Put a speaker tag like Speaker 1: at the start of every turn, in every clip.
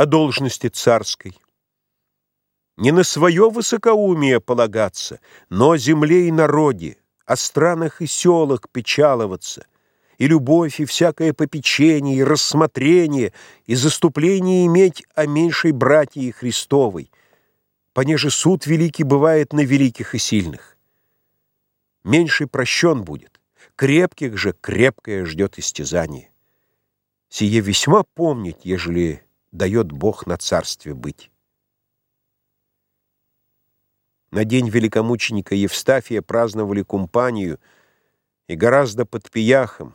Speaker 1: о должности царской. Не на свое высокоумие полагаться, но о земле и народе, о странах и селах печаловаться, и любовь, и всякое попечение, и рассмотрение, и заступление иметь о меньшей братье Христовой, понеже суд великий бывает на великих и сильных. Меньший прощен будет, крепких же крепкое ждет истязание. Сие весьма помнить, ежели дает Бог на царстве быть. На день великомученика Евстафия праздновали кумпанию, и гораздо под пияхом.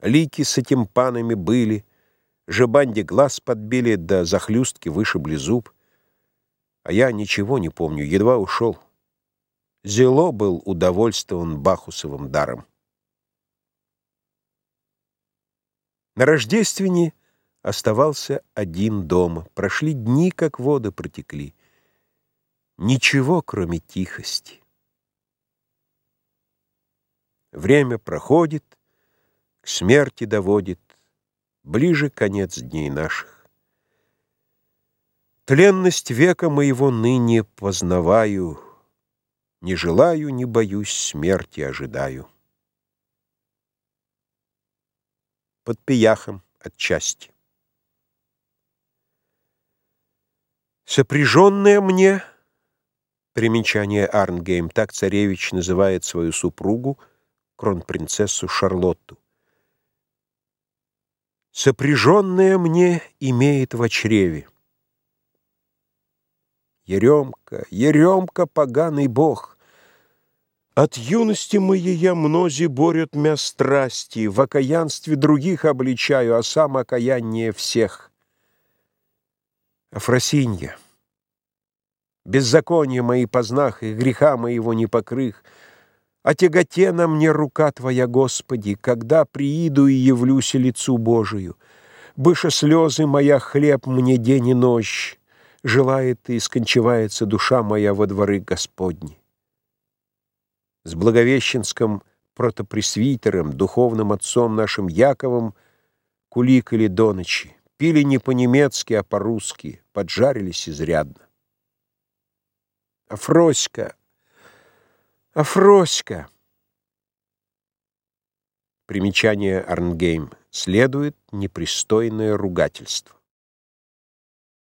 Speaker 1: Лики с этим панами были, жебанде глаз подбили, да захлюстки вышибли зуб. А я ничего не помню, едва ушел. Зело был удовольствован Бахусовым даром. На Рождествене оставался один дома. Прошли дни, как воды протекли. Ничего, кроме тихости. Время проходит, к смерти доводит, ближе конец дней наших. Тленность века моего ныне познаваю, Не желаю, не боюсь, смерти ожидаю. Под пияхом отчасти. Сопряженная мне, примечание Арнгейм, так царевич называет свою супругу, кронпринцессу Шарлотту, сопряженная мне имеет в чреве. Еремка, Еремка, поганый бог, от юности моей я мнози борют мя страсти, в окаянстве других обличаю, а сам окаяннее всех. Афросинья, беззаконие мои познах и греха моего не покрых, о тяготе на мне рука Твоя, Господи, когда прииду и явлюсь лицу Божию. Быше слезы моя хлеб мне день и ночь, желает и скончивается душа моя во дворы Господни. С Благовещенским протопресвитером, духовным отцом нашим Яковом, куликали до ночи. Пили не по-немецки, а по-русски, поджарились изрядно. Афроська, Афроська. Примечание Арнгейм. Следует непристойное ругательство.